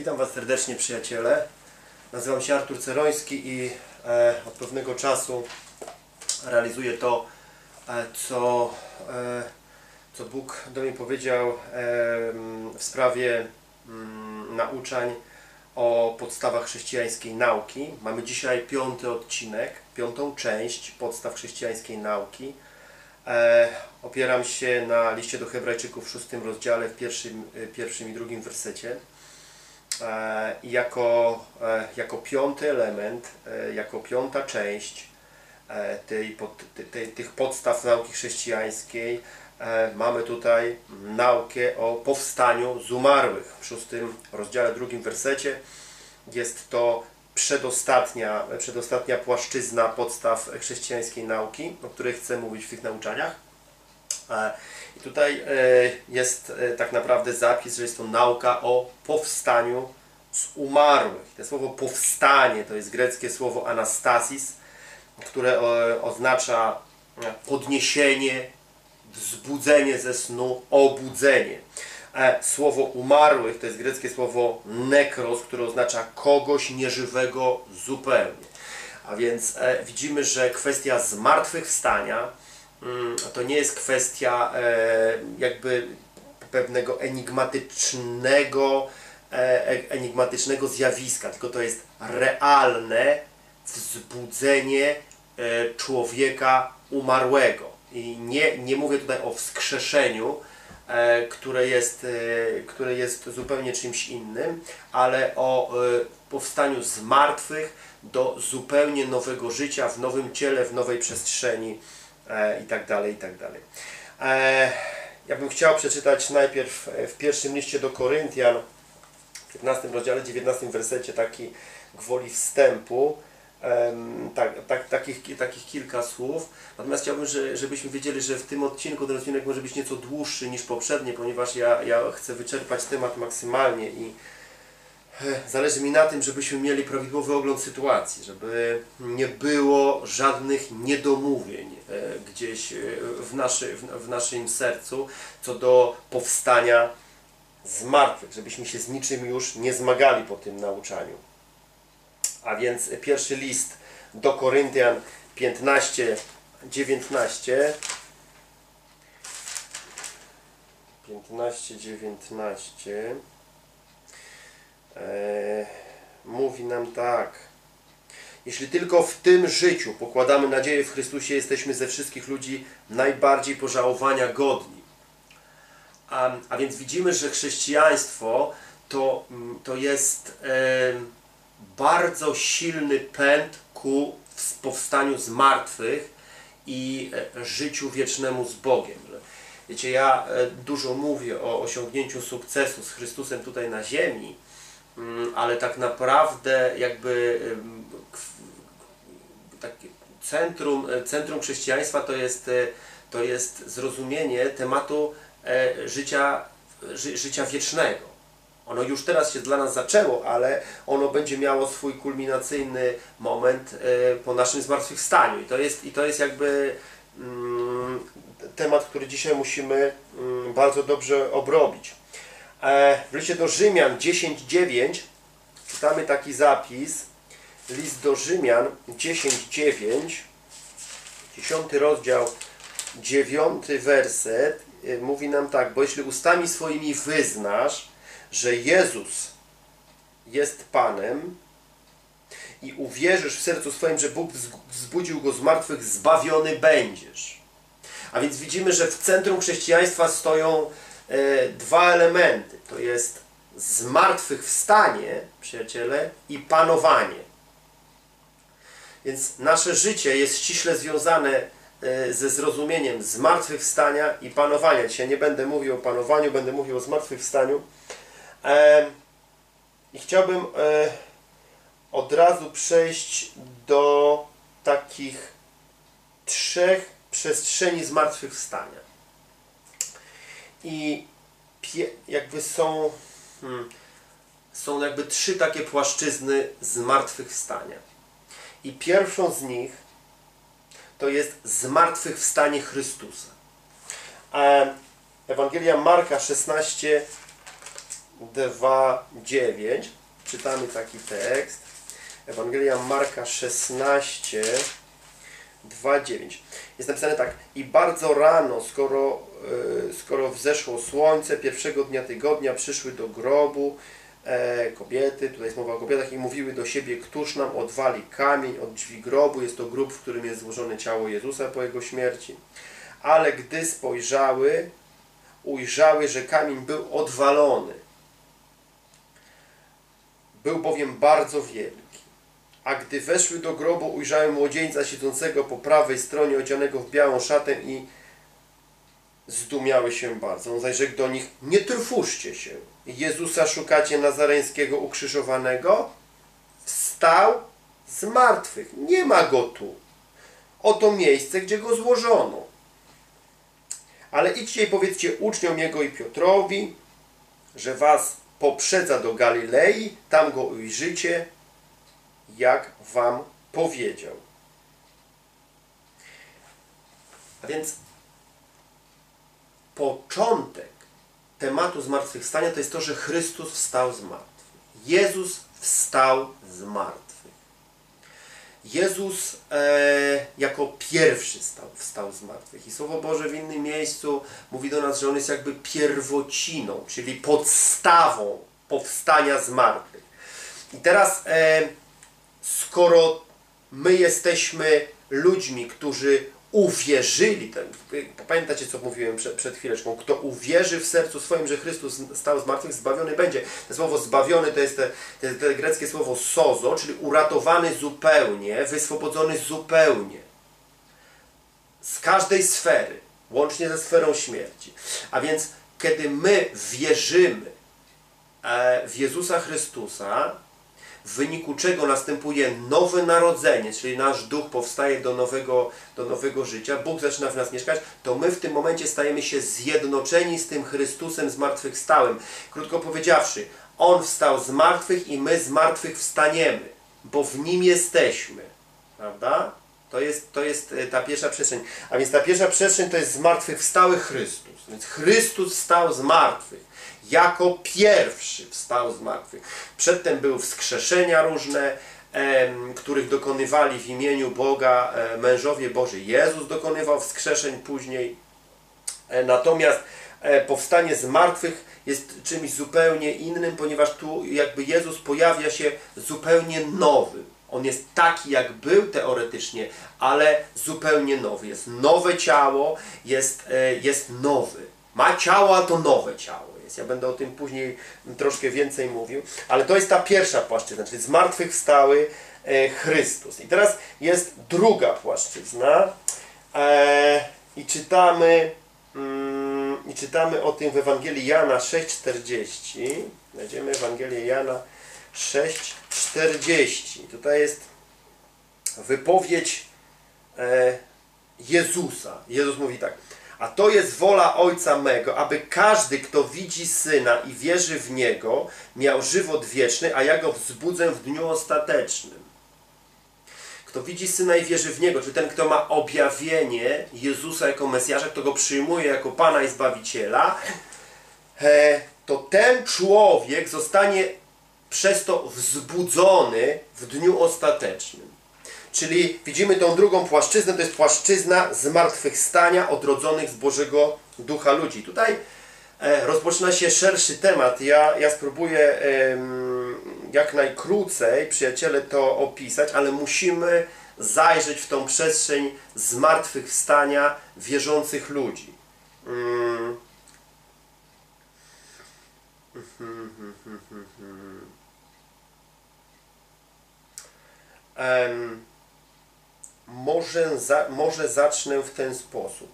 Witam Was serdecznie przyjaciele. Nazywam się Artur Ceroński i e, od pewnego czasu realizuję to, e, co, e, co Bóg do mnie powiedział e, w sprawie mm, nauczań o podstawach chrześcijańskiej nauki. Mamy dzisiaj piąty odcinek, piątą część podstaw chrześcijańskiej nauki. E, opieram się na liście do Hebrajczyków w szóstym rozdziale, w pierwszym, e, pierwszym i drugim wersecie. E, jako, e, jako piąty element, e, jako piąta część tej, tej, tych podstaw nauki chrześcijańskiej mamy tutaj naukę o powstaniu z umarłych. W szóstym rozdziale, drugim wersecie jest to przedostatnia, przedostatnia płaszczyzna podstaw chrześcijańskiej nauki, o której chcę mówić w tych nauczaniach. E, tutaj e, jest e, tak naprawdę zapis, że jest to nauka o powstaniu z umarłych. To słowo powstanie to jest greckie słowo anastasis, które oznacza podniesienie, wzbudzenie ze snu, obudzenie. Słowo umarłych to jest greckie słowo nekros, które oznacza kogoś nieżywego zupełnie. A więc widzimy, że kwestia zmartwychwstania to nie jest kwestia jakby pewnego enigmatycznego, enigmatycznego zjawiska, tylko to jest realne wzbudzenie człowieka umarłego. I nie, nie mówię tutaj o wskrzeszeniu, które jest, które jest zupełnie czymś innym, ale o powstaniu z martwych do zupełnie nowego życia, w nowym ciele, w nowej przestrzeni i tak dalej, i tak dalej. Ja bym chciał przeczytać najpierw w pierwszym liście do Koryntian, w 15 rozdziale, 19 wersecie, taki gwoli wstępu, tak, tak, takich, takich kilka słów. Natomiast chciałbym, że, żebyśmy wiedzieli, że w tym odcinku ten odcinek może być nieco dłuższy niż poprzednie, ponieważ ja, ja chcę wyczerpać temat maksymalnie i zależy mi na tym, żebyśmy mieli prawidłowy ogląd sytuacji, żeby nie było żadnych niedomówień gdzieś w, naszy, w, naszym sercu co do powstania z martwych, żebyśmy się z niczym już nie zmagali po tym nauczaniu. A więc pierwszy list do Koryntian 15, 19. 15, 19 e, mówi nam tak. Jeśli tylko w tym życiu pokładamy nadzieję w Chrystusie, jesteśmy ze wszystkich ludzi najbardziej pożałowania godni. A, a więc widzimy, że chrześcijaństwo to, to jest e, bardzo silny pęd ku powstaniu z martwych i e, życiu wiecznemu z Bogiem. Wiecie, ja e, dużo mówię o osiągnięciu sukcesu z Chrystusem tutaj na ziemi, mm, ale tak naprawdę jakby centrum, e, centrum chrześcijaństwa to jest, to jest zrozumienie tematu życia, ży, życia wiecznego. Ono już teraz się dla nas zaczęło, ale ono będzie miało swój kulminacyjny moment e, po naszym zmartwychwstaniu. I to jest, i to jest jakby mm, temat, który dzisiaj musimy mm, bardzo dobrze obrobić. E, w liście do Rzymian 10.9 czytamy taki zapis. List do Rzymian 10.9 10 rozdział 9 werset e, mówi nam tak, bo jeśli ustami swoimi wyznasz, że Jezus jest Panem i uwierzysz w sercu swoim, że Bóg wzbudził Go z martwych, zbawiony będziesz. A więc widzimy, że w centrum chrześcijaństwa stoją dwa elementy. To jest zmartwychwstanie, przyjaciele, i panowanie. Więc nasze życie jest ściśle związane e, ze zrozumieniem zmartwychwstania i panowania. Dzisiaj nie będę mówił o panowaniu, będę mówił o zmartwychwstaniu. I chciałbym e, od razu przejść do takich trzech przestrzeni zmartwychwstania. I jakby są, hmm, są jakby trzy takie płaszczyzny zmartwychwstania. I pierwszą z nich to jest zmartwychwstanie Chrystusa. Ewangelia Marka 16, 2:9 czytamy taki tekst. Ewangelia Marka 16 2:9. Jest napisane tak: I bardzo rano, skoro, e, skoro wzeszło słońce, pierwszego dnia tygodnia przyszły do grobu e, kobiety, tutaj jest mowa o kobietach, i mówiły do siebie, któż nam odwali kamień od drzwi grobu. Jest to grób, w którym jest złożone ciało Jezusa po jego śmierci. Ale gdy spojrzały, ujrzały, że kamień był odwalony. Był bowiem bardzo wielki. A gdy weszły do grobu, ujrzały młodzieńca siedzącego po prawej stronie, odzianego w białą szatę i zdumiały się bardzo. On rzekł do nich, nie trwóżcie się. Jezusa szukacie nazareńskiego ukrzyżowanego? Wstał z martwych. Nie ma go tu. Oto miejsce, gdzie go złożono. Ale idźcie i powiedzcie uczniom Jego i Piotrowi, że was poprzedza do Galilei, tam go ujrzycie, jak wam powiedział. A więc początek tematu zmartwychwstania to jest to, że Chrystus wstał z martwych. Jezus wstał z martwych. Jezus e, jako pierwszy stał, wstał z martwych. I Słowo Boże w innym miejscu mówi do nas, że On jest jakby pierwociną, czyli podstawą powstania z martwych. I teraz, e, skoro my jesteśmy ludźmi, którzy uwierzyli, ten, pamiętacie co mówiłem przed, przed chwileczką, kto uwierzy w sercu swoim, że Chrystus stał z martwych, zbawiony będzie. To słowo zbawiony to jest te, te, te greckie słowo sozo, czyli uratowany zupełnie, wyswobodzony zupełnie. Z każdej sfery, łącznie ze sferą śmierci. A więc kiedy my wierzymy e, w Jezusa Chrystusa, w wyniku czego następuje nowe narodzenie, czyli nasz duch powstaje do nowego, do nowego życia, Bóg zaczyna w nas mieszkać, to my w tym momencie stajemy się zjednoczeni z tym Chrystusem zmartwychwstałym. Krótko powiedziawszy, On wstał z martwych i my z martwych wstaniemy, bo w Nim jesteśmy. Prawda? To jest, to jest e, ta pierwsza przestrzeń. A więc ta pierwsza przestrzeń to jest zmartwychwstały Chrystus. Więc Chrystus wstał z martwych jako pierwszy wstał z martwych. Przedtem były wskrzeszenia różne, których dokonywali w imieniu Boga e, mężowie Boży. Jezus dokonywał wskrzeszeń później. E, natomiast e, powstanie z martwych jest czymś zupełnie innym, ponieważ tu jakby Jezus pojawia się zupełnie nowy. On jest taki, jak był teoretycznie, ale zupełnie nowy. Jest nowe ciało, jest, jest nowy. Ma ciało, a to nowe ciało jest. Ja będę o tym później troszkę więcej mówił, ale to jest ta pierwsza płaszczyzna, czyli zmartwychwstały e, Chrystus. I teraz jest druga płaszczyzna e, i czytamy mm, i czytamy o tym w Ewangelii Jana 6,40. Znajdziemy Ewangelię Jana 6,40. Tutaj jest wypowiedź e, Jezusa. Jezus mówi tak. A to jest wola Ojca mego, aby każdy, kto widzi Syna i wierzy w Niego, miał żywot wieczny, a ja go wzbudzę w dniu ostatecznym. Kto widzi Syna i wierzy w Niego, czyli ten, kto ma objawienie Jezusa jako Mesjasza, kto go przyjmuje jako Pana i Zbawiciela, to ten człowiek zostanie przez to wzbudzony w dniu ostatecznym. Czyli widzimy tą drugą płaszczyznę, to jest płaszczyzna zmartwychwstania odrodzonych z Bożego Ducha ludzi. Tutaj e, rozpoczyna się szerszy temat. Ja, ja spróbuję jak najkrócej, przyjaciele, to opisać, ale musimy zajrzeć w tą przestrzeń zmartwychwstania wierzących ludzi. Um. Może, za, może zacznę w ten sposób.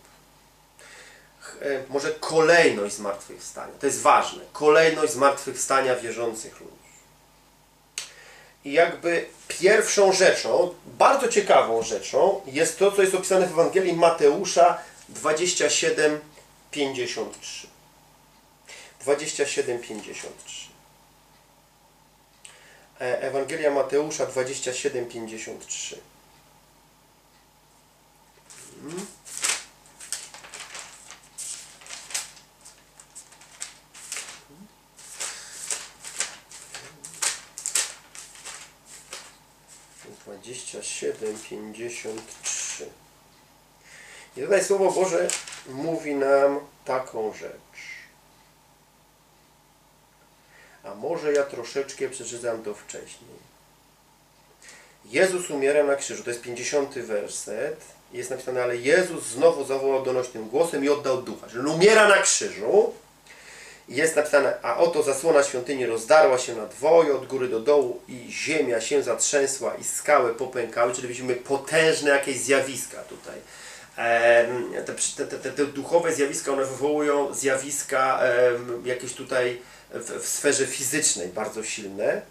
E, może kolejność zmartwychwstania. To jest ważne. Kolejność zmartwychwstania wierzących ludzi. I jakby pierwszą rzeczą, bardzo ciekawą rzeczą, jest to, co jest opisane w Ewangelii Mateusza 27, 53. 27, 53. Ewangelia Mateusza 27, 53. Mhm. Dwadzieścia siedem, pięćdziesiąt trzy. I tutaj Słowo Boże mówi nam taką rzecz. A może ja troszeczkę przeczytam to wcześniej. Jezus umiera na krzyżu. To jest 50 werset. Jest napisane, ale Jezus znowu zawołał donośnym głosem i oddał ducha. Czyli umiera na krzyżu. Jest napisane, a oto zasłona świątyni rozdarła się na dwoje od góry do dołu i ziemia się zatrzęsła i skały popękały, czyli widzimy potężne jakieś zjawiska tutaj. Te, te, te, te duchowe zjawiska, one wywołują zjawiska jakieś tutaj w, w sferze fizycznej bardzo silne.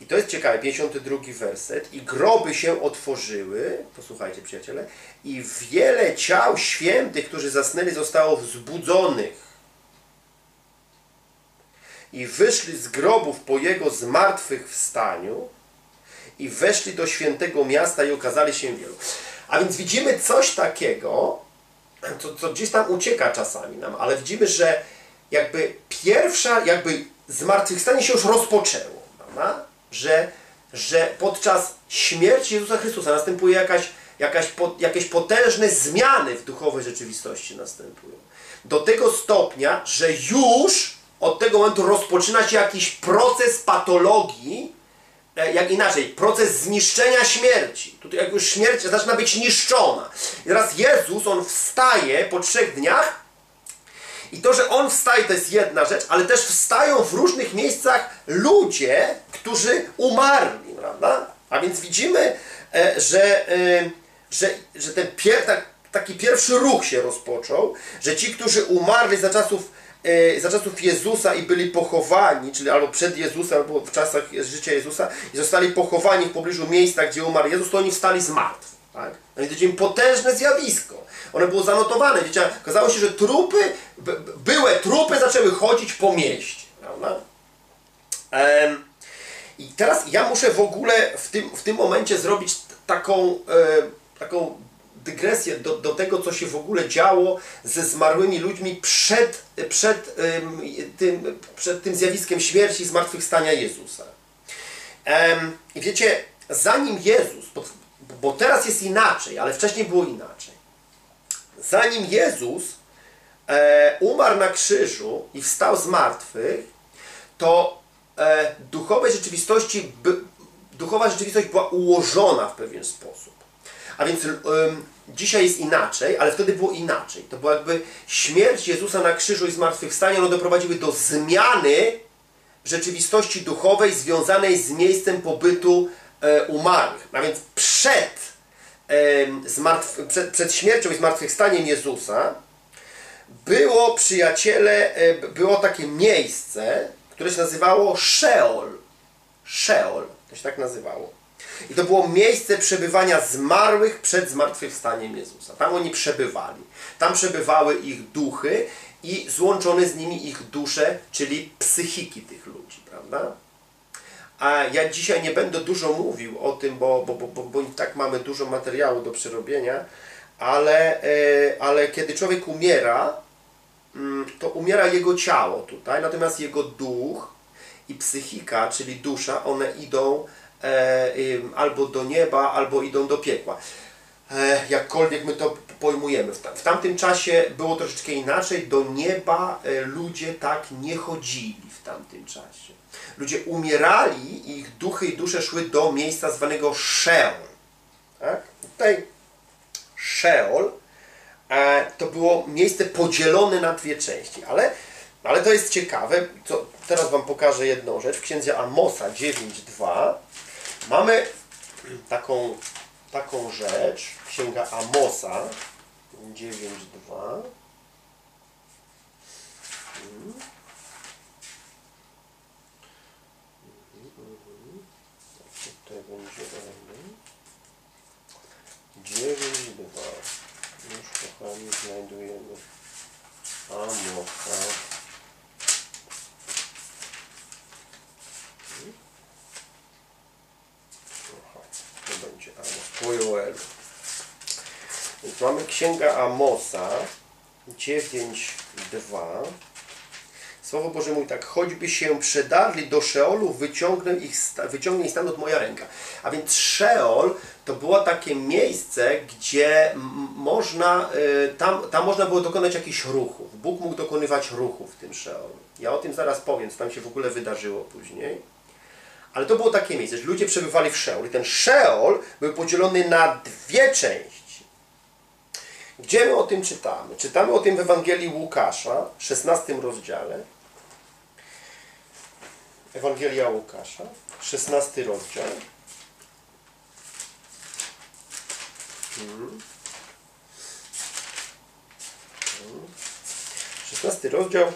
I to jest ciekawe, 52 werset. I groby się otworzyły, posłuchajcie przyjaciele, i wiele ciał świętych, którzy zasnęli, zostało wzbudzonych. I wyszli z grobów po jego zmartwychwstaniu i weszli do świętego miasta i okazali się wielu. A więc widzimy coś takiego, co, co gdzieś tam ucieka czasami nam, ale widzimy, że jakby pierwsza, jakby zmartwychwstanie się już rozpoczęło, prawda? Że, że podczas śmierci Jezusa Chrystusa następuje jakaś, jakaś, jakieś potężne zmiany w duchowej rzeczywistości następują. Do tego stopnia, że już od tego momentu rozpoczyna się jakiś proces patologii, e, jak inaczej, proces zniszczenia śmierci. Tutaj jak już śmierć zaczyna być niszczona. I teraz Jezus, On wstaje po trzech dniach i to, że On wstaje to jest jedna rzecz, ale też wstają w różnych miejscach ludzie, którzy umarli, prawda? A więc widzimy, e, że, e, że, że ten pier, taki pierwszy ruch się rozpoczął, że ci, którzy umarli za czasów E, za czasów Jezusa i byli pochowani, czyli albo przed Jezusem, albo w czasach życia Jezusa i zostali pochowani w pobliżu miejsca, gdzie umarł Jezus, to oni wstali z martw. Tak? No i jest potężne zjawisko. One było zanotowane. Wiecie, okazało się, że trupy, były trupy zaczęły chodzić po mieście. Prawda? Ehm, I teraz ja muszę w ogóle w tym, w tym momencie zrobić taką, e, taką dygresję do, do tego, co się w ogóle działo ze zmarłymi ludźmi przed, przed, tym, przed tym zjawiskiem śmierci i zmartwychwstania Jezusa. I wiecie, zanim Jezus, bo teraz jest inaczej, ale wcześniej było inaczej. Zanim Jezus e, umarł na krzyżu i wstał z martwych, to e, rzeczywistości, duchowa rzeczywistość była ułożona w pewien sposób. A więc Dzisiaj jest inaczej, ale wtedy było inaczej. To była jakby śmierć Jezusa na krzyżu i zmartwychwstanie, one doprowadziły do zmiany rzeczywistości duchowej związanej z miejscem pobytu e, umarłych. A więc przed, przed, przed śmiercią i zmartwychwstaniem Jezusa było, przyjaciele, e, było takie miejsce, które się nazywało Sheol. Sheol, to się tak nazywało. I to było miejsce przebywania zmarłych przed zmartwychwstaniem Jezusa. Tam oni przebywali. Tam przebywały ich duchy i złączone z nimi ich dusze, czyli psychiki tych ludzi, prawda? A ja dzisiaj nie będę dużo mówił o tym, bo, bo, bo, bo, i tak mamy dużo materiału do przerobienia, ale, e, ale kiedy człowiek umiera, mm, to umiera jego ciało tutaj, natomiast jego duch i psychika, czyli dusza, one idą E, albo do nieba, albo idą do piekła. E, jakkolwiek my to pojmujemy. W tamtym czasie było troszeczkę inaczej. Do nieba e, ludzie tak nie chodzili w tamtym czasie. Ludzie umierali ich duchy i dusze szły do miejsca zwanego Sheol. Tak? Tutaj Sheol to było miejsce podzielone na dwie części, ale, ale to jest ciekawe. Co, teraz Wam pokażę jedną rzecz. W księdze Amosa 9.2 Mamy taką, taką rzecz, księga Amosa 9.2. Hmm. Tutaj będzie 9.2. Już kochani znajdujemy Amosa. po Joelu. Więc mamy Księga Amosa 9.2. Słowo Boże mówi tak, choćby się przedarli do Szeolu, wyciągnę ich, wyciągnie ich stamtąd moja ręka. A więc Szeol to było takie miejsce, gdzie można, y, tam, tam można było dokonać jakichś ruchów. Bóg mógł dokonywać ruchów w tym Szeolu. Ja o tym zaraz powiem, co tam się w ogóle wydarzyło później. Ale to było takie miejsce, że ludzie przebywali w Szeol. I ten Szeol był podzielony na dwie części. Gdzie my o tym czytamy? Czytamy o tym w Ewangelii Łukasza, 16 rozdziale. Ewangelia Łukasza, 16 rozdział. Mhm. 16 rozdział.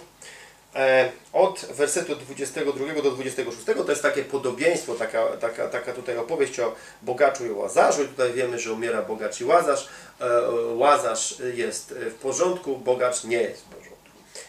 E, od wersetu 22 do 26 to jest takie podobieństwo, taka, taka, taka tutaj opowieść o bogaczu i łazarzu. I tutaj wiemy, że umiera bogacz i łazarz. E, łazarz jest w porządku, bogacz nie jest w porządku.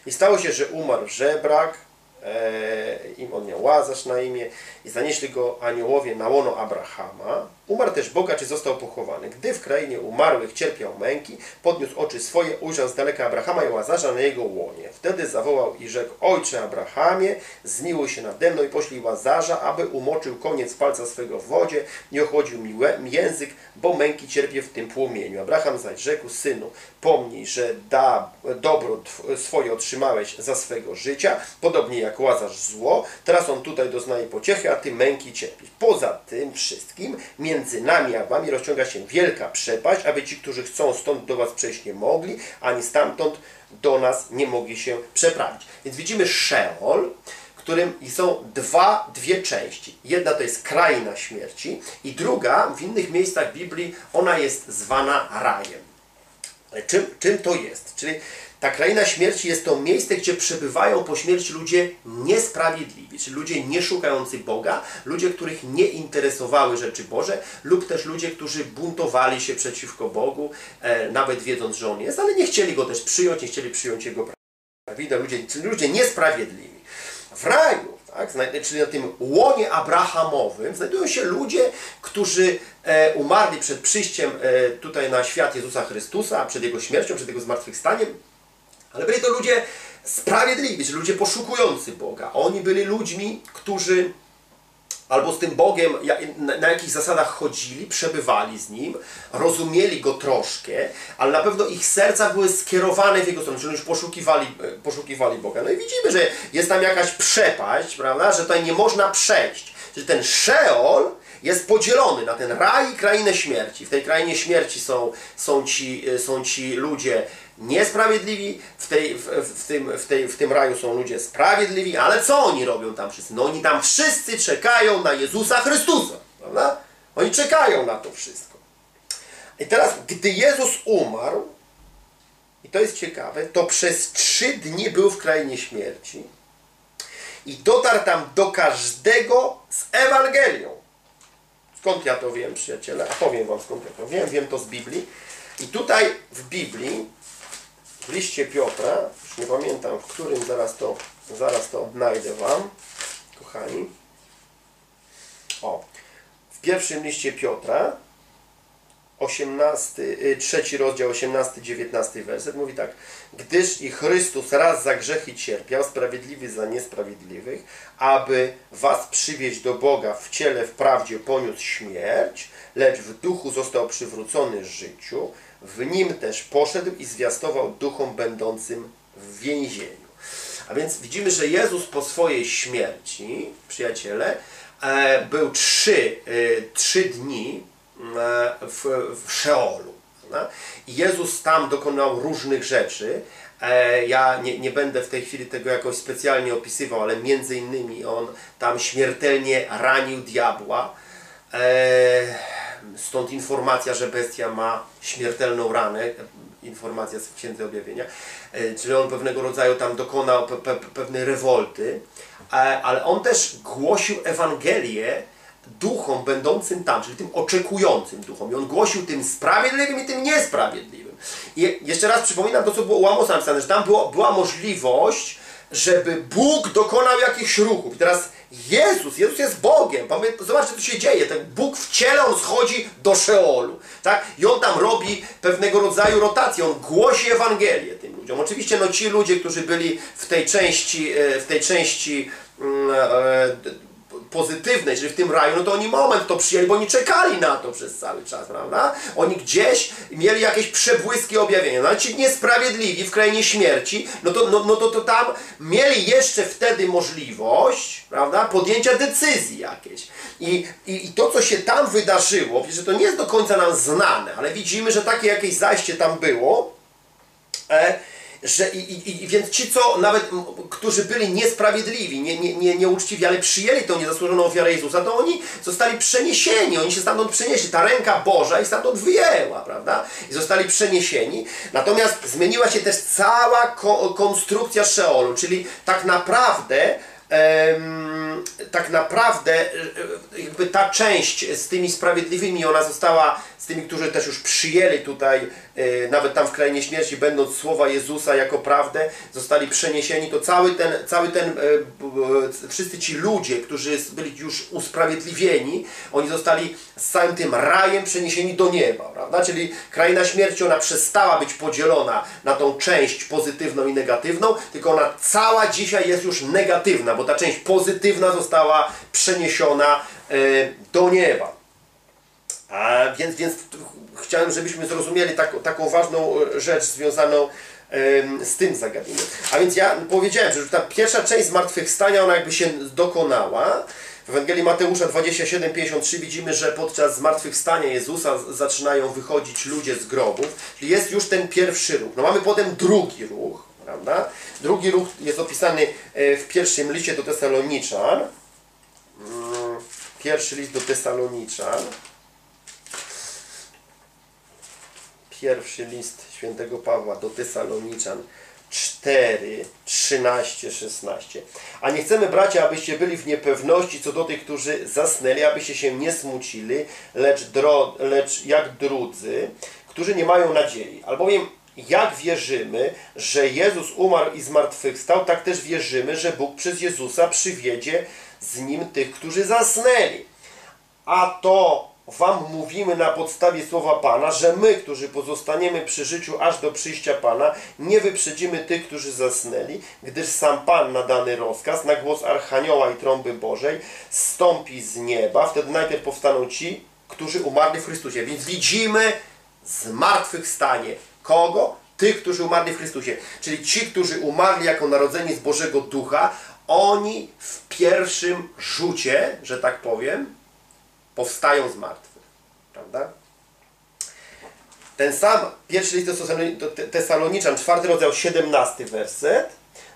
I stało się, że umarł żebrak, e, im on miał łazarz na imię, i zanieśli go aniołowie na łono Abrahama. Umarł też bogacz i został pochowany. Gdy w krainie umarłych cierpiał męki, podniósł oczy swoje, ujrzał z daleka Abrahama i łazarza na jego łonie. Wtedy zawołał i rzekł, ojcze Abrahamie, zmiłuj się nade mną i poślij łazarza, aby umoczył koniec palca swego w wodzie i ochłodził mi język, bo męki cierpię w tym płomieniu. Abraham zaś rzekł, synu, pomnij, że da, dobro swoje otrzymałeś za swego życia, podobnie jak łazarz zło. Teraz on tutaj doznaje pociechy, a ty męki cierpisz. Poza tym wszystkim, między nami a wami rozciąga się wielka przepaść, aby ci, którzy chcą stąd do was przejść nie mogli, ani stamtąd do nas nie mogli się przeprawić. Więc widzimy Szeol, w którym są dwa, dwie części. Jedna to jest kraina śmierci i druga, w innych miejscach Biblii, ona jest zwana rajem. Czym, czym to jest? Czyli ta kraina śmierci jest to miejsce, gdzie przebywają po śmierci ludzie niesprawiedliwi, czyli ludzie nie szukający Boga, ludzie, których nie interesowały rzeczy Boże, lub też ludzie, którzy buntowali się przeciwko Bogu, e, nawet wiedząc, że On jest, ale nie chcieli Go też przyjąć, nie chcieli przyjąć Jego prawidła, ludzie, ludzie niesprawiedliwi. W raju, tak, czyli na tym łonie abrahamowym, znajdują się ludzie, którzy e, umarli przed przyjściem e, tutaj na świat Jezusa Chrystusa, przed Jego śmiercią, przed Jego zmartwychwstaniem, ale byli to ludzie sprawiedliwi, czyli ludzie poszukujący Boga. Oni byli ludźmi, którzy albo z tym Bogiem na, jakich zasadach chodzili, przebywali z Nim, rozumieli Go troszkę, ale na pewno ich serca były skierowane w Jego stronę, czyli już poszukiwali, e, poszukiwali Boga. No i widzimy, że jest tam jakaś przepaść, prawda, że tutaj nie można przejść. Że ten Szeol jest podzielony na ten raj i krainę śmierci. W tej krainie śmierci są, są, ci, e, są ci ludzie niesprawiedliwi, w, tej, w, w, tym, w, tej, w tym raju są ludzie sprawiedliwi, ale co oni robią tam wszyscy? No oni tam wszyscy czekają na Jezusa Chrystusa, prawda? Oni czekają na to wszystko. I teraz, gdy Jezus umarł, i to jest ciekawe, to przez trzy dni był w krainie śmierci i dotarł tam do każdego z Ewangelią. Skąd ja to wiem, przyjaciele? A powiem Wam skąd ja to wiem. Wiem to z Biblii. I tutaj w Biblii, w liście Piotra, już nie pamiętam w którym, zaraz to, zaraz to odnajdę Wam, kochani. O, w pierwszym liście Piotra, 18, y, trzeci rozdział, 18-19 werset mówi tak. Gdyż i Chrystus raz za grzechy cierpiał, sprawiedliwy za niesprawiedliwych, aby was przywieźć do Boga w ciele, w prawdzie poniósł śmierć, lecz w duchu został przywrócony życiu, w nim też poszedł i zwiastował duchom będącym w więzieniu. A więc widzimy, że Jezus po swojej śmierci, przyjaciele, e, był trzy, e, trzy dni e, w, w Szeolu. I Jezus tam dokonał różnych rzeczy. Ja nie, nie będę w tej chwili tego jakoś specjalnie opisywał, ale między innymi on tam śmiertelnie ranił diabła. Stąd informacja, że bestia ma śmiertelną ranę, informacja z Księdza Objawienia, E, czyli on pewnego rodzaju tam dokonał pe, pe, pewnej rewolty, E, ale on też głosił Ewangelię duchom będącym tam, czyli tym oczekującym duchom. I on głosił tym sprawiedliwym i tym niesprawiedliwym. I jeszcze raz przypominam to, co było u Amosa napisane, że tam było, była możliwość żeby Bóg dokonał jakichś ruchów. I teraz Jezus, Jezus jest Bogiem. Zobaczcie, co się dzieje. Ten Bóg w ciele, On schodzi do Szeolu. Tak? I On tam robi pewnego rodzaju rotację. On głosi Ewangelię tym ludziom. Oczywiście no, ci ludzie, którzy byli w tej części, e, w tej części mm, e, pozytywnej, czyli w tym raju, no to oni moment to przyjęli, bo oni czekali na to przez cały czas, prawda? Oni gdzieś mieli jakieś przebłyski objawienia. No ci niesprawiedliwi w krainie śmierci, no to, no, no to, to tam mieli jeszcze wtedy możliwość, prawda, podjęcia decyzji jakiejś. I, i, I to, co się tam wydarzyło, że to nie jest do końca nam znane, ale widzimy, że takie jakieś zajście tam było, e, że i, i, i więc ci, co nawet, którzy byli niesprawiedliwi, nie, nie, nie, nieuczciwi, ale przyjęli tą niezasłużoną ofiarę Jezusa, to oni zostali przeniesieni, oni się stamtąd przenieśli. Ta ręka Boża ich stamtąd wyjęła, prawda? I zostali przeniesieni. Natomiast zmieniła się też cała ko konstrukcja Szeolu, czyli tak naprawdę tak naprawdę e, e, jakby ta część z tymi sprawiedliwymi, ona została z tymi, którzy też już przyjęli tutaj, e, nawet tam w krainie śmierci, będąc słowa Jezusa jako prawdę, zostali przeniesieni, to cały ten, cały ten e, b- wszyscy ci ludzie, którzy byli już usprawiedliwieni, oni zostali z całym tym rajem przeniesieni do nieba, prawda? Czyli kraina śmierci, ona przestała być podzielona na tą część pozytywną i negatywną, tylko ona cała dzisiaj jest już negatywna, bo ta część pozytywna została przeniesiona e, do nieba. Więc, więc chciałem, żebyśmy zrozumieli tak, taką ważną e, rzecz związaną z tym zagadnieniem. A więc ja powiedziałem, że ta pierwsza część zmartwychwstania, ona jakby się dokonała. W Ewangelii Mateusza 27-53 widzimy, że podczas zmartwychwstania Jezusa zaczynają wychodzić ludzie z grobów. Jest już ten pierwszy ruch. No mamy potem drugi ruch, prawda? Drugi ruch jest opisany e, w pierwszym liście do Tesaloniczan. Mm, Pierwszy list do Tesaloniczan. Pierwszy list świętego Pawła do Tesaloniczan 4, 13, 16. A nie chcemy, bracia, abyście byli w niepewności co do tych, którzy zasnęli, abyście się nie smucili, lecz, dro, lecz jak drudzy, którzy nie mają nadziei. Albowiem jak wierzymy, że Jezus umarł i zmartwychwstał, tak też wierzymy, że Bóg przez Jezusa przywiedzie z Nim tych, którzy zasnęli. A to Wam mówimy na podstawie słowa Pana, że my, którzy pozostaniemy przy życiu aż do przyjścia Pana, nie wyprzedzimy tych, którzy zasnęli, gdyż sam Pan na dany rozkaz, na głos Archanioła i trąby Bożej, stąpi z nieba. Wtedy najpierw powstaną ci, którzy umarli w Chrystusie. Więc widzimy zmartwychwstanie. Kogo? Tych, którzy umarli w Chrystusie. Czyli ci, którzy umarli jako narodzeni z Bożego Ducha, oni w pierwszym rzucie, że tak powiem, powstają z martwych. Prawda? Ten sam pierwszy list do Tesaloni- do Te- Tesaloniczan, czwarty rozdział, 17 werset,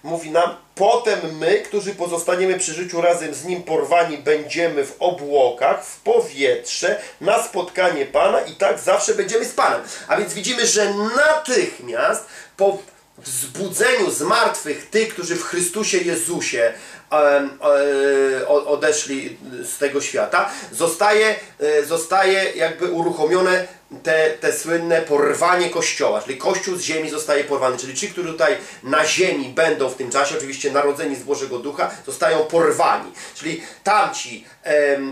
mówi nam, potem my, którzy pozostaniemy przy życiu razem z Nim porwani, będziemy w obłokach, w powietrze, na spotkanie Pana i tak zawsze będziemy z Panem. A więc widzimy, że natychmiast po wzbudzeniu z martwych tych, którzy w Chrystusie Jezusie e, odeszli z tego świata, zostaje, e, zostaje jakby uruchomione te, te słynne porwanie Kościoła, czyli Kościół z ziemi zostaje porwany, czyli ci, którzy tutaj na ziemi będą w tym czasie, oczywiście narodzeni z Bożego Ducha, zostają porwani, czyli tamci,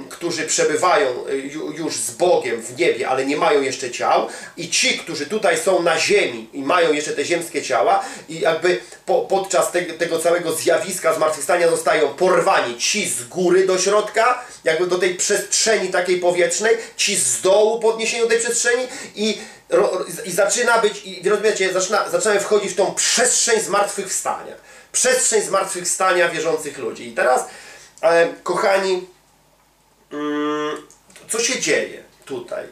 którzy przebywają e, ju, już z Bogiem w niebie, ale nie mają jeszcze ciał i ci, którzy tutaj są na ziemi i mają jeszcze te ziemskie ciała i jakby po, podczas tego, tego całego zjawiska zmartwychwstania zostają porwani ci z góry do środka, jakby do tej przestrzeni takiej powietrznej, ci z dołu podniesieni do tej przestrzeni i, ro, i zaczyna być, i rozumiecie, zaczyna, zaczynamy wchodzić w tą przestrzeń zmartwychwstania. Przestrzeń zmartwychwstania wierzących ludzi. I teraz, e, kochani, co się dzieje tutaj?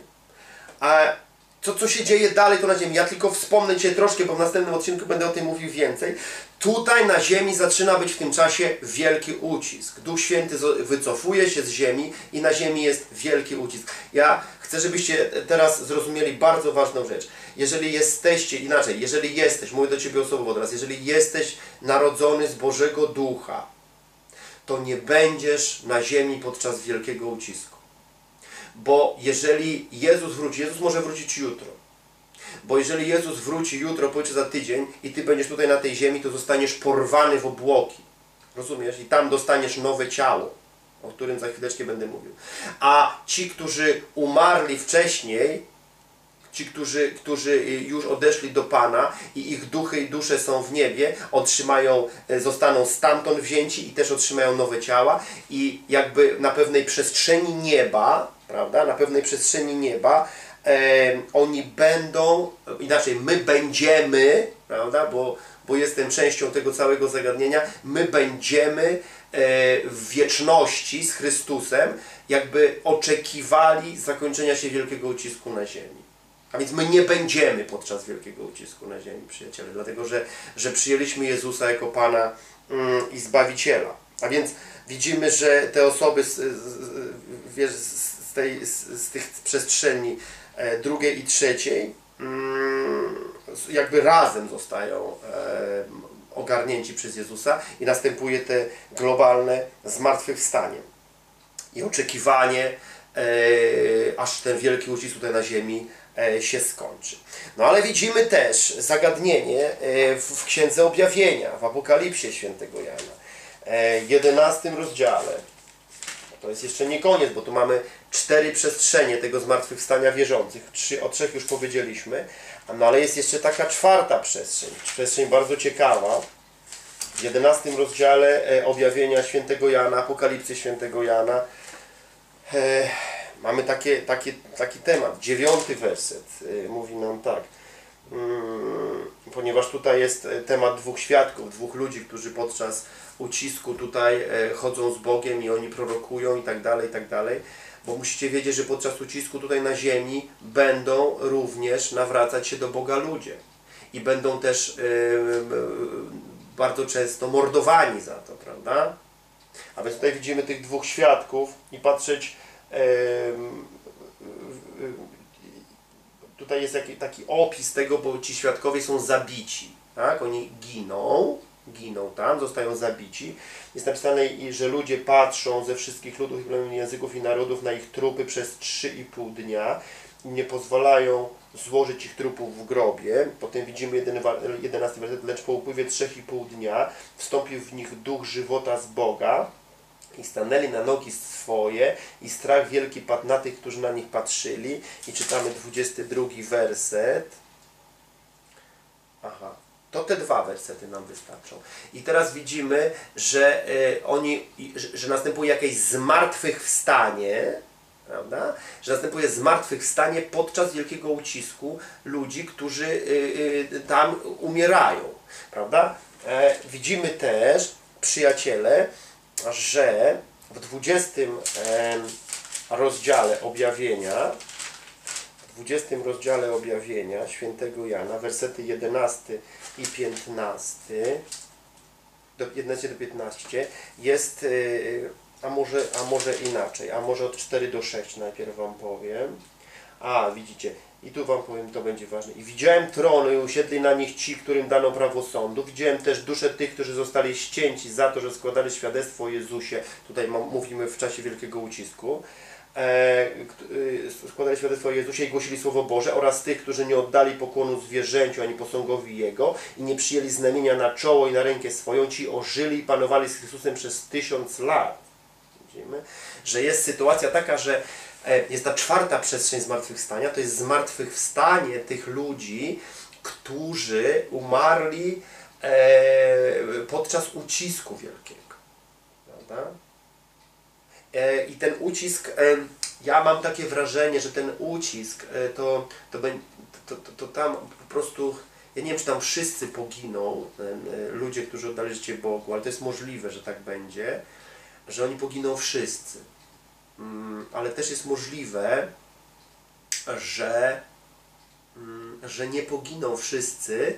A co, co się dzieje dalej tu na ziemi? Ja tylko wspomnę Cię troszkę, bo w następnym odcinku będę o tym mówił więcej. Tutaj na ziemi zaczyna być w tym czasie wielki ucisk. Duch Święty wycofuje się z ziemi i na ziemi jest wielki ucisk. Ja chcę, żebyście teraz zrozumieli bardzo ważną rzecz. Jeżeli jesteście, inaczej, jeżeli jesteś, mówię do Ciebie osobowo teraz, jeżeli jesteś narodzony z Bożego Ducha, to nie będziesz na ziemi podczas wielkiego ucisku. Bo jeżeli Jezus wróci, Jezus może wrócić jutro. Bo jeżeli Jezus wróci jutro, pojutrze za tydzień i ty będziesz tutaj na tej ziemi, to zostaniesz porwany w obłoki. Rozumiesz? I tam dostaniesz nowe ciało, o którym za chwileczkę będę mówił. A ci, którzy umarli wcześniej, ci, którzy, którzy już odeszli do Pana i ich duchy i dusze są w niebie, otrzymają, e, zostaną stamtąd wzięci i też otrzymają nowe ciała i jakby na pewnej przestrzeni nieba, prawda, na pewnej przestrzeni nieba e, oni będą, inaczej my będziemy, prawda, bo, bo jestem częścią tego całego zagadnienia, my będziemy e, w wieczności z Chrystusem jakby oczekiwali zakończenia się wielkiego ucisku na ziemi. A więc my nie będziemy podczas wielkiego ucisku na ziemi, przyjaciele, dlatego że, że przyjęliśmy Jezusa jako Pana mm, i Zbawiciela. A więc widzimy, że te osoby z, z, z, tej, z, tych przestrzeni e, drugiej i trzeciej mm, jakby razem zostają e, ogarnięci przez Jezusa i następuje te globalne zmartwychwstanie i oczekiwanie, e, aż ten wielki ucisk tutaj na ziemi się skończy. No ale widzimy też zagadnienie e, w Księdze Objawienia, w Apokalipsie świętego Jana, 11 e, rozdziale. To jest jeszcze nie koniec, bo tu mamy cztery przestrzenie tego zmartwychwstania wierzących. Trzy, o trzech już powiedzieliśmy, no ale jest jeszcze taka czwarta przestrzeń, przestrzeń bardzo ciekawa. W 11 rozdziale objawienia świętego Jana, Apokalipsy świętego Jana mamy takie, takie, taki temat. Dziewiąty werset y, mówi nam tak. Mm, ponieważ tutaj jest e, temat dwóch świadków, dwóch ludzi, którzy podczas ucisku tutaj e, chodzą z Bogiem i oni prorokują i tak dalej, i tak dalej. Bo musicie wiedzieć, że podczas ucisku tutaj na ziemi będą również nawracać się do Boga ludzie. I będą też yy, bardzo często mordowani za to, prawda? A więc tutaj widzimy tych dwóch świadków i patrzeć tutaj jest taki opis tego, bo ci świadkowie są zabici, tak? Oni giną, giną tam, zostają zabici. Jest napisane, że ludzie patrzą ze wszystkich ludów, języków i narodów na ich trupy przez 3,5 dnia i nie pozwalają złożyć ich trupów w grobie. Potem widzimy 11 werset, lecz po upływie 3,5 dnia wstąpił w nich duch żywota z Boga, i stanęli na nogi swoje i strach wielki padł na tych, którzy na nich patrzyli. I czytamy 22 werset. Aha, to te dwa wersety nam wystarczą. I teraz widzimy, że y, oni, że, następuje jakieś zmartwychwstanie, prawda? Że następuje zmartwychwstanie podczas wielkiego ucisku ludzi, którzy y, y, tam umierają, prawda? E, widzimy też, przyjaciele, że w 20 rozdziale objawienia, w 20 rozdziale objawienia świętego Jana, wersety 11 i 15, do 11 do 15, jest, y, a może, a może inaczej, a może od 4 do 6 najpierw Wam powiem. A, widzicie, i tu Wam powiem, to będzie ważne. I widziałem trony i usiedli na nich ci, którym dano prawo sądu. Widziałem też dusze tych, którzy zostali ścięci za to, że składali świadectwo o Jezusie. Tutaj mówimy w czasie wielkiego ucisku. E, y, składali świadectwo o Jezusie i głosili Słowo Boże oraz tych, którzy nie oddali pokłonu zwierzęciu ani posągowi Jego i nie przyjęli znamienia na czoło i na rękę swoją. Ci ożyli i panowali z Chrystusem przez tysiąc lat. Widzimy, że jest sytuacja taka, że E, jest ta czwarta przestrzeń zmartwychwstania, to jest zmartwychwstanie tych ludzi, którzy umarli e, podczas ucisku wielkiego. Prawda? E, I ten ucisk, ja mam takie wrażenie, że ten ucisk to, to, to, to, to tam po prostu, ja nie wiem, czy tam wszyscy poginą, ten, ludzie, którzy oddali życie Bogu, ale to jest możliwe, że tak będzie, że oni poginą wszyscy. Mm, ale też jest możliwe, że, mm, że nie poginą wszyscy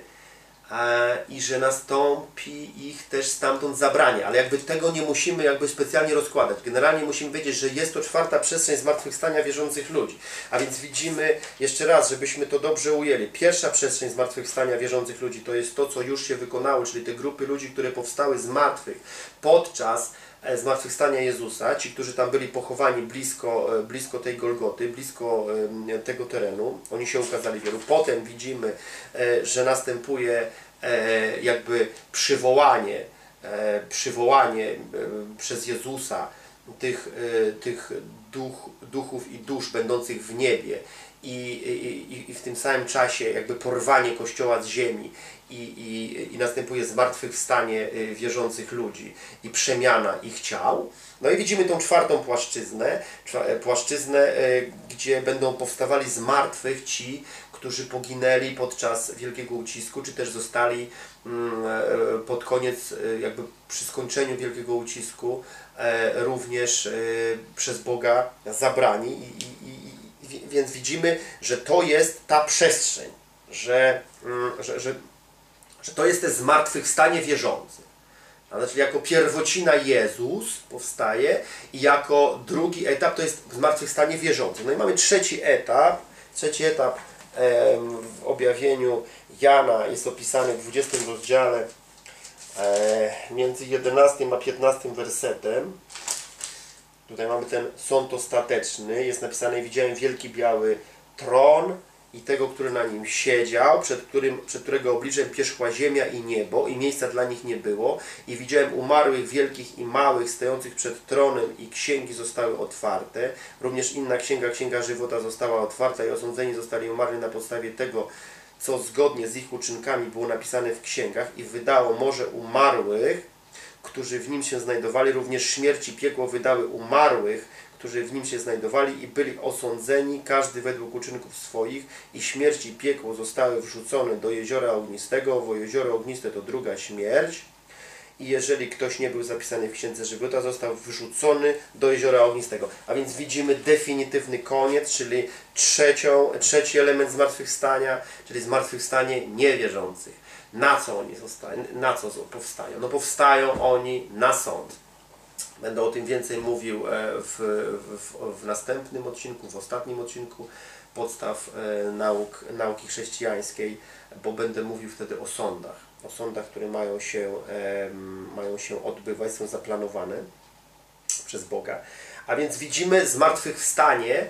i że nastąpi ich też stamtąd zabranie. Ale jakby tego nie musimy jakby specjalnie rozkładać. Generalnie musimy wiedzieć, że jest to czwarta przestrzeń zmartwychwstania wierzących ludzi. A więc widzimy jeszcze raz, żebyśmy to dobrze ujęli. Pierwsza przestrzeń zmartwychwstania wierzących ludzi to jest to, co już się wykonało, czyli te grupy ludzi, które powstały z martwych podczas e, zmartwychwstania Jezusa, ci, którzy tam byli pochowani blisko, e, blisko tej Golgoty, blisko tego terenu, oni się ukazali wielu. Potem widzimy, e, że następuje e, jakby przywołanie, e, przywołanie e, przez Jezusa tych, e, tych duch, duchów i dusz będących w niebie i, i, i w tym samym czasie jakby porwanie Kościoła z ziemi i, i, i następuje zmartwychwstanie y, wierzących ludzi i przemiana ich ciał. No i widzimy tą czwartą płaszczyznę, e, płaszczyznę, y, gdzie będą powstawali z martwych ci, którzy poginęli podczas wielkiego ucisku, czy też zostali mm, e, pod koniec, e, jakby przy skończeniu wielkiego ucisku, e, również e, przez Boga zabrani. I, i, i, i, wi- więc widzimy, że to jest ta przestrzeń, że, mm, że, że, że to jest te zmartwychwstanie wierzący. Prawda? Czyli jako pierwocina Jezus powstaje i jako drugi etap to jest zmartwychwstanie wierzący. No i mamy trzeci etap. Trzeci etap w objawieniu Jana jest opisany w 20 rozdziale e, między 11 a 15 wersetem. Tutaj mamy ten sąd ostateczny. Jest napisane, widziałem wielki biały tron i tego, który na nim siedział, przed, którym, przed którego obliczem pierzchła ziemia i niebo i miejsca dla nich nie było. I widziałem umarłych, wielkich i małych, stojących przed tronem i księgi zostały otwarte. Również inna księga, księga żywota została otwarta i osądzeni zostali umarli na podstawie tego, co zgodnie z ich uczynkami było napisane w księgach i wydało morze umarłych, którzy w nim się znajdowali, również śmierci piekło wydały umarłych, którzy w nim się znajdowali i byli osądzeni, każdy według uczynków swoich i śmierć i piekło zostały wrzucone do jeziora ognistego, bo jezioro ogniste to druga śmierć i jeżeli ktoś nie był zapisany w Księdze Żywota, został wrzucony do jeziora ognistego. A więc widzimy definitywny koniec, czyli trzecią, trzeci element zmartwychwstania, czyli zmartwychwstanie niewierzących. Na co oni zostają, na co powstają? No powstają oni na sąd. Będę o tym więcej mówił e, w, w, w następnym odcinku, w ostatnim odcinku podstaw e, nauk, nauki chrześcijańskiej, bo będę mówił wtedy o sądach. O sądach, które mają się, mają się odbywać, są zaplanowane przez Boga. A więc widzimy zmartwychwstanie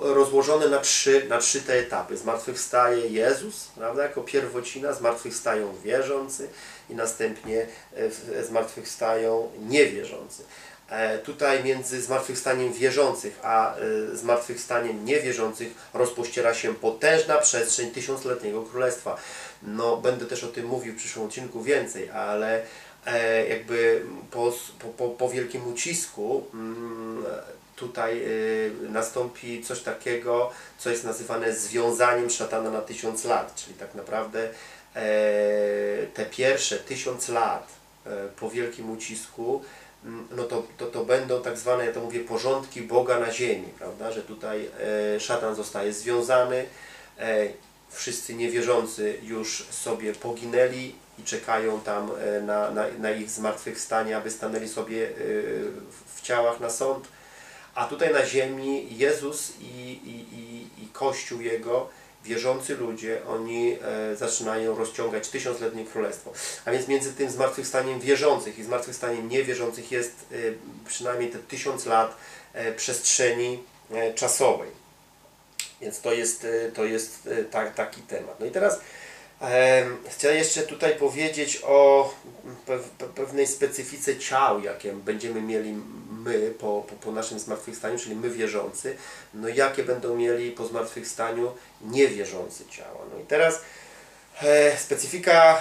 rozłożone na trzy, na trzy te etapy. Zmartwychwstaje Jezus, prawda, jako pierwocina, zmartwychwstają wierzący i następnie e, zmartwychwstają niewierzący. E, Tutaj między zmartwychwstaniem wierzących a e, zmartwychwstaniem niewierzących rozpościera się potężna przestrzeń tysiącletniego królestwa. No, będę też o tym mówił w przyszłym odcinku więcej, ale jakby po, po, po, wielkim ucisku mm, tutaj y, nastąpi coś takiego, co jest nazywane związaniem szatana na tysiąc lat, czyli tak naprawdę e, te pierwsze tysiąc lat e, po wielkim ucisku mm, no to, to, to będą tak zwane, ja to mówię, porządki Boga na ziemi, prawda, że tutaj e, szatan zostaje związany, e, wszyscy niewierzący już sobie poginęli i czekają tam e, na, na, na ich zmartwychwstanie, aby stanęli sobie e, w- ciałach na sąd. A tutaj na ziemi Jezus i, i, i, i Kościół Jego, wierzący ludzie, oni e, zaczynają rozciągać tysiącletnie królestwo. A więc między tym zmartwychwstaniem wierzących i zmartwychwstaniem niewierzących jest przynajmniej te tysiąc lat przestrzeni czasowej. Więc to jest, to jest ta, taki temat. No i teraz chcę jeszcze tutaj powiedzieć o pe, pe, pewnej specyfice ciał, jakie będziemy mieli my po, po, po naszym zmartwychwstaniu, czyli my wierzący, no jakie będą mieli po zmartwychwstaniu niewierzący ciała. No i teraz e, specyfika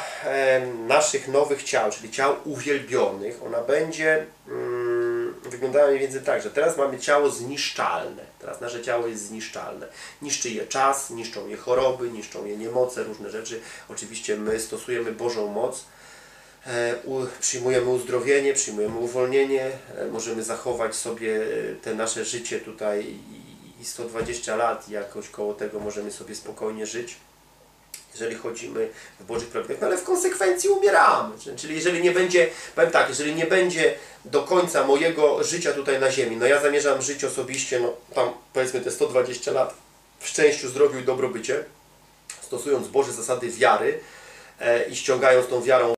naszych nowych ciał, czyli ciał uwielbionych, ona będzie mm, wyglądała mniej więcej tak, że teraz mamy ciało zniszczalne. Teraz nasze ciało jest zniszczalne. Niszczy je czas, niszczą je choroby, niszczą je niemoce, różne rzeczy. Oczywiście my stosujemy Bożą moc, e, przyjmujemy uzdrowienie, przyjmujemy uwolnienie, e, możemy zachować sobie e, te nasze życie tutaj i 120 lat jakoś koło tego możemy sobie spokojnie żyć jeżeli chodzimy w Bożych prawiach, no ale w konsekwencji umieramy. Czyli jeżeli nie będzie, powiem tak, jeżeli nie będzie do końca mojego życia tutaj na ziemi, no ja zamierzam żyć osobiście, no tam powiedzmy te 120 lat w szczęściu, zdrowiu i dobrobycie, stosując Boże zasady wiary e, i ściągając tą wiarą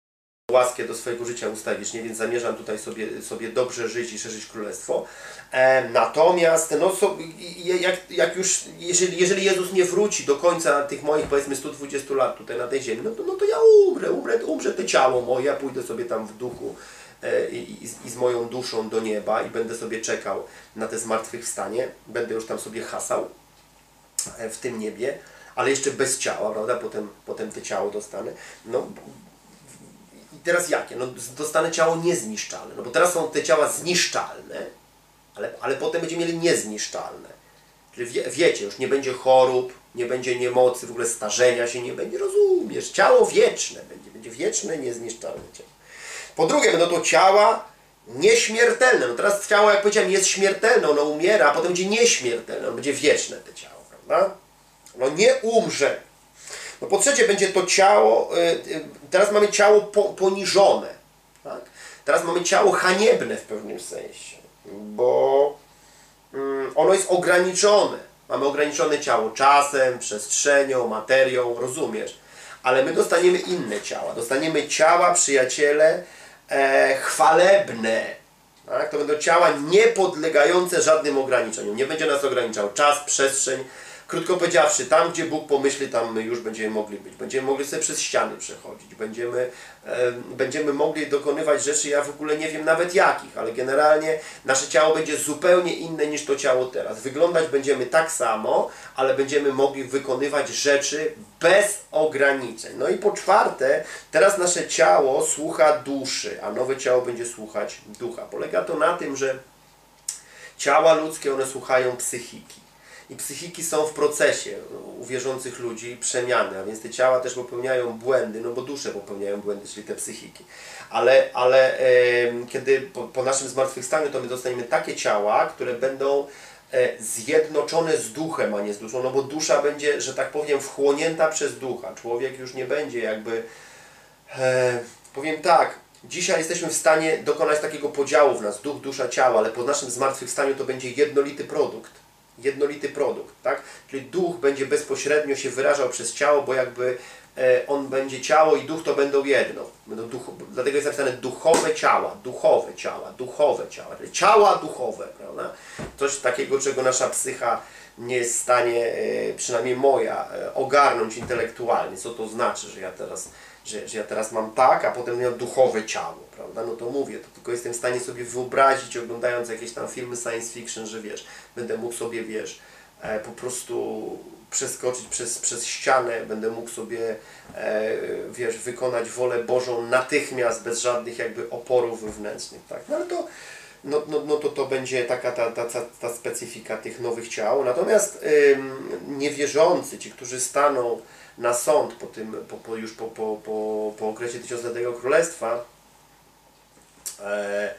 łaskę do swojego życia ustawicznie, więc zamierzam tutaj sobie, sobie dobrze żyć i szerzyć królestwo. E, natomiast, no, so, jak, jak już, jeżeli, jeżeli Jezus nie wróci do końca tych moich, powiedzmy, 120 lat tutaj na tej ziemi, no to, no to ja umrę, umrę, umrze to ciało moje, ja pójdę sobie tam w duchu e, i, i, z moją duszą do nieba i będę sobie czekał na te zmartwychwstanie, będę już tam sobie hasał e, w tym niebie, ale jeszcze bez ciała, prawda? Potem, potem te ciało dostanę. No, teraz jakie? No, dostanę ciało niezniszczalne, no bo teraz są te ciała zniszczalne, ale, ale potem będziemy mieli niezniszczalne. Czyli wie, wiecie, już nie będzie chorób, nie będzie niemocy, w ogóle starzenia się nie będzie, rozumiesz? Ciało wieczne będzie, będzie wieczne, niezniszczalne ciało. Po drugie, będą to ciała nieśmiertelne. No teraz ciało, jak powiedziałem, jest śmiertelne, ono umiera, a potem będzie nieśmiertelne, ono będzie wieczne te ciało, prawda? No nie umrze. No po trzecie, będzie to ciało, y, y, teraz mamy ciało poniżone, tak? Teraz mamy ciało haniebne w pewnym sensie bo mm, ono jest ograniczone. Mamy ograniczone ciało czasem, przestrzenią, materią, rozumiesz? Ale my dostaniemy inne ciała. Dostaniemy ciała, przyjaciele, e, chwalebne. Tak? To będą ciała niepodlegające żadnym ograniczeniom. Nie będzie nas ograniczał czas, przestrzeń, Krótko powiedziawszy, tam gdzie Bóg pomyśli, tam my już będziemy mogli być. Będziemy mogli sobie przez ściany przechodzić. Będziemy, będziemy mogli dokonywać rzeczy, ja w ogóle nie wiem nawet jakich, ale generalnie nasze ciało będzie zupełnie inne niż to ciało teraz. Wyglądać będziemy tak samo, ale będziemy mogli wykonywać rzeczy bez ograniczeń. No i po czwarte, teraz nasze ciało słucha duszy, a nowe ciało będzie słuchać ducha. Polega to na tym, że ciała ludzkie, one słuchają psychiki i psychiki są w procesie u wierzących ludzi przemiany, a więc te ciała też popełniają błędy, no bo dusze popełniają błędy, czyli te psychiki. Ale, ale e, kiedy po, po naszym zmartwychwstaniu to my dostaniemy takie ciała, które będą e, zjednoczone z duchem, a nie z duszą, no bo dusza będzie, że tak powiem, wchłonięta przez ducha. Człowiek już nie będzie jakby, e, powiem tak, Dzisiaj jesteśmy w stanie dokonać takiego podziału w nas, duch, dusza, ciało, ale po naszym zmartwychwstaniu to będzie jednolity produkt jednolity produkt, tak? Czyli duch będzie bezpośrednio się wyrażał przez ciało, bo jakby e, on będzie ciało i duch to będą jedno. Będą duch, dlatego jest napisane duchowe ciała, duchowe ciała, duchowe ciała, ciała duchowe, prawda? Coś takiego, czego nasza psycha nie jest w stanie, e, przynajmniej moja, e, ogarnąć intelektualnie. Co to znaczy, że ja teraz, że, że ja teraz mam tak, a potem miał duchowe ciało, prawda? No to mówię, to tylko jestem w stanie sobie wyobrazić, oglądając jakieś tam filmy science fiction, że wiesz, będę mógł sobie, wiesz, e, po prostu przeskoczyć przez, przez ścianę, będę mógł sobie, wiesz, wykonać wolę Bożą natychmiast, bez żadnych jakby oporów wewnętrznych, tak? No ale to no, no, no to to będzie taka ta, ta, ta, ta specyfika tych nowych ciał. Natomiast niewierzący, ci, którzy staną na sąd po tym, po, po już po, po, po, po okresie tysiącletniego królestwa, e,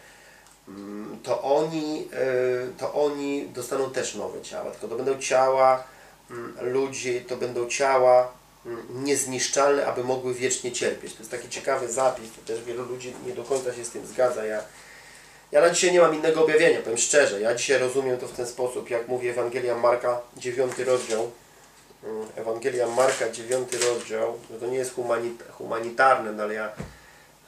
mm, to oni, e, to oni dostaną też nowe ciała, tylko to będą ciała mm, ludzi, to będą ciała mm, niezniszczalne, aby mogły wiecznie cierpieć. To jest taki ciekawy zapis, to też wielu ludzi nie do końca się z tym zgadza. Ja ja na dzisiaj nie mam innego objawienia, powiem szczerze. Ja dzisiaj rozumiem to w ten sposób, jak mówi Ewangelia Marka, 9 rozdział. Mm, Ewangelia Marka, 9 rozdział. No to nie jest humanit humanitarne, no ale ja...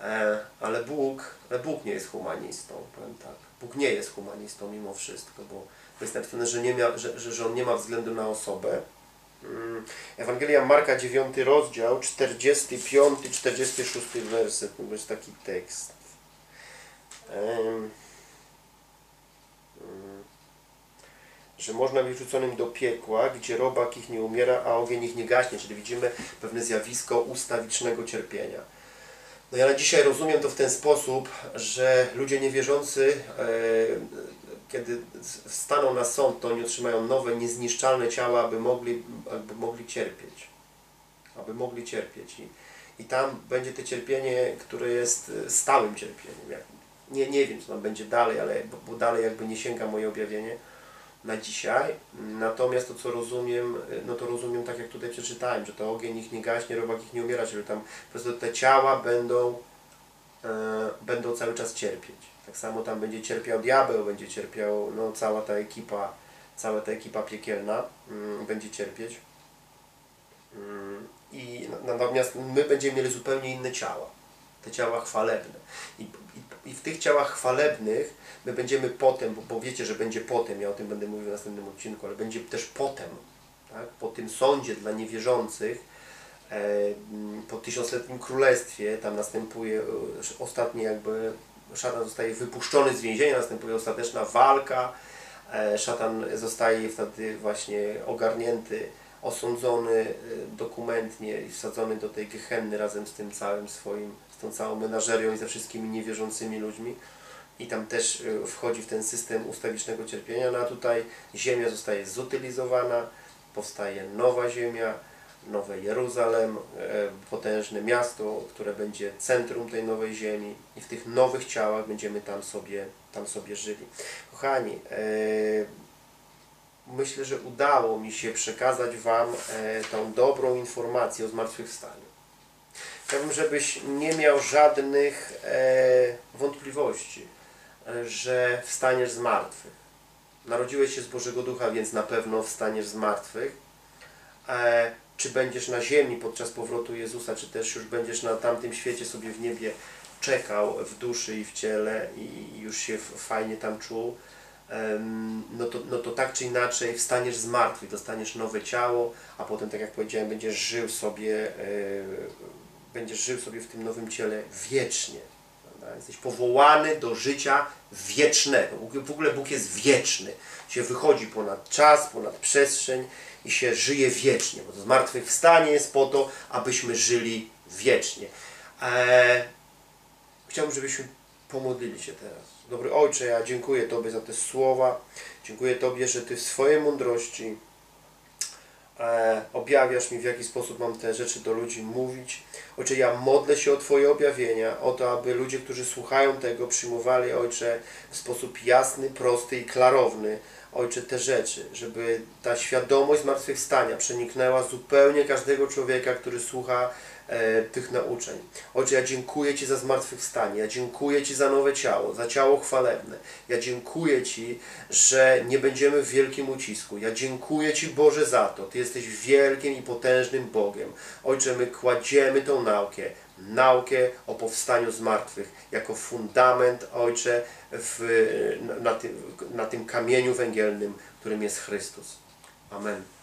E, ale Bóg, ale Bóg nie jest humanistą, powiem tak. Bóg nie jest humanistą mimo wszystko, bo jest napisane, że, nie mia, że, że, że On nie ma względu na osobę. Mm, Ewangelia Marka, 9 rozdział, 45-46 werset, to jest taki tekst że można być rzuconym do piekła, gdzie robak ich nie umiera, a ogień ich nie gaśnie, czyli widzimy pewne zjawisko ustawicznego cierpienia. No ja na dzisiaj rozumiem to w ten sposób, że ludzie niewierzący, e, kiedy staną na sąd, to oni otrzymają nowe, niezniszczalne ciała, aby mogli, aby mogli cierpieć. Aby mogli cierpieć. I, I tam będzie to cierpienie, które jest stałym cierpieniem, nie, nie wiem, co tam będzie dalej, ale bo dalej jakby nie sięga moje objawienie na dzisiaj. Natomiast to, co rozumiem, no to rozumiem tak, jak tutaj przeczytałem, że to ogień ich nie gaśnie, robak ich nie umiera, czyli tam po prostu te ciała będą, e, będą cały czas cierpieć. Tak samo tam będzie cierpiał diabeł, będzie cierpiał no, cała ta ekipa, cała ta ekipa piekielna mm, będzie cierpieć. Mm, I natomiast my będziemy mieli zupełnie inne ciała te ciała chwalebne. I, i, w tych ciałach chwalebnych my będziemy potem, bo, wiecie, że będzie potem, ja o tym będę mówił w następnym odcinku, ale będzie też potem, tak? po tym sądzie dla niewierzących, e, po tysiącletnim królestwie, tam następuje e, ostatni jakby, szatan zostaje wypuszczony z więzienia, następuje ostateczna walka, e, szatan zostaje wtedy właśnie ogarnięty, osądzony dokumentnie i wsadzony do tej gehenny razem z tym całym swoim, z tą całą menażerią i ze wszystkimi niewierzącymi ludźmi i tam też y, wchodzi w ten system ustawicznego cierpienia, no a tutaj ziemia zostaje zutylizowana, powstaje nowa ziemia, nowe Jeruzalem, e, potężne miasto, które będzie centrum tej nowej ziemi i w tych nowych ciałach będziemy tam sobie, tam sobie żyli. Kochani, e, myślę, że udało mi się przekazać Wam e, tą dobrą informację o zmartwychwstaniu. Chciałbym, żebyś nie miał żadnych wątpliwości że wstaniesz z martwych. Narodziłeś się z Bożego Ducha, więc na pewno wstaniesz z martwych. E, czy będziesz na ziemi podczas powrotu Jezusa, czy też już będziesz na tamtym świecie sobie w niebie czekał w duszy i w ciele i już się fajnie tam czuł, no to, no to tak czy inaczej wstaniesz z martwych, dostaniesz nowe ciało, a potem, tak jak powiedziałem, będziesz żył sobie, e, będziesz żył sobie w tym nowym ciele wiecznie. Jesteś powołany do życia wiecznego. W ogóle Bóg jest wieczny. Się wychodzi ponad czas, ponad przestrzeń i się żyje wiecznie. Bo to zmartwychwstanie jest po to, abyśmy żyli wiecznie. Eee, chciałbym, żebyśmy pomodlili się teraz. Dobry Ojcze, ja dziękuję Tobie za te słowa. Dziękuję Tobie, że Ty w swojej mądrości objawiasz mi, w jaki sposób mam te rzeczy do ludzi mówić. Ojcze, ja modlę się o Twoje objawienia, o to, aby ludzie, którzy słuchają tego, przyjmowali, Ojcze, w sposób jasny, prosty i klarowny, Ojcze, te rzeczy, żeby ta świadomość zmartwychwstania przeniknęła zupełnie każdego człowieka, który słucha e, tych nauczeń. Ojcze, ja dziękuję Ci za zmartwychwstanie, ja dziękuję Ci za nowe ciało, za ciało chwalebne. Ja dziękuję Ci, że nie będziemy w wielkim ucisku. Ja dziękuję Ci, Boże, za to. Ty jesteś wielkim i potężnym Bogiem. Ojcze, my kładziemy tą naukę, naukę o powstaniu z martwych, jako fundament, Ojcze, w, na, tym, na tym kamieniu węgielnym, którym jest Chrystus. Amen.